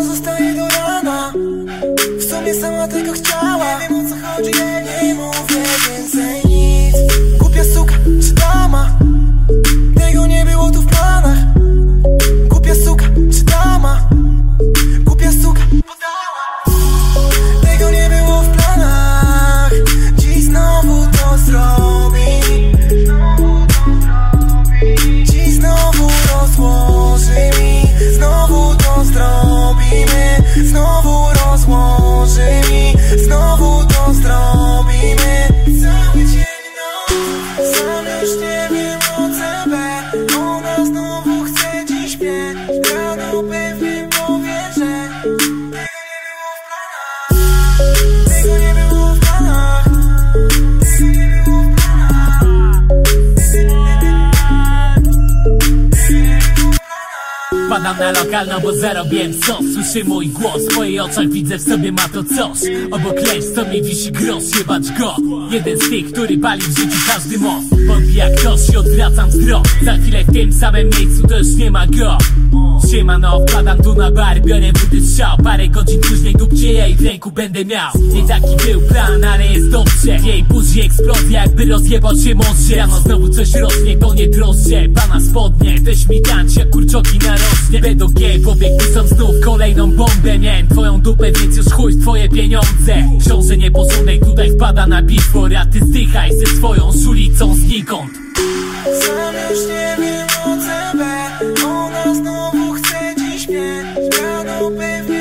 ona zostaje do rana. W sumie sama tego chciała. Nie wiem o co chodzi, nie, nie mów dreaming. Znowu planach Padam na lokalną, bo zarobiłem sos Słyszy mój głos, w moich oczach widzę w sobie ma to coś. Obok lecz, co mi wisi grosz, jebać go. Jeden z tych, który pali w życiu każdy most. Podbija ktoś i odwracam wzrok. Za chwilę w tym samym miejscu to już nie ma go. Siemano, wpadam tu na bar, biorę buty strzał Parę godzin później dupcieję i w ręku będę miał. Nie taki był plan, drożdże Jej buzi eksplozja jakby rozjebał się może Rano znowu coś rośnie, to nie drożdże Pana spodnie, też mi dać jak kurczoki narośnie Bedogie w obiekty są znów kolejną bombę. Miałem twoją dupę, więc już chuj twoje pieniądze. Książę nieposłunek tutaj wpada na bitwór A ty zdychaj ze swoją szulicą znikąd. Sam już nie wiem o CB Ona znowu chce dziś mnie. Rano pewnie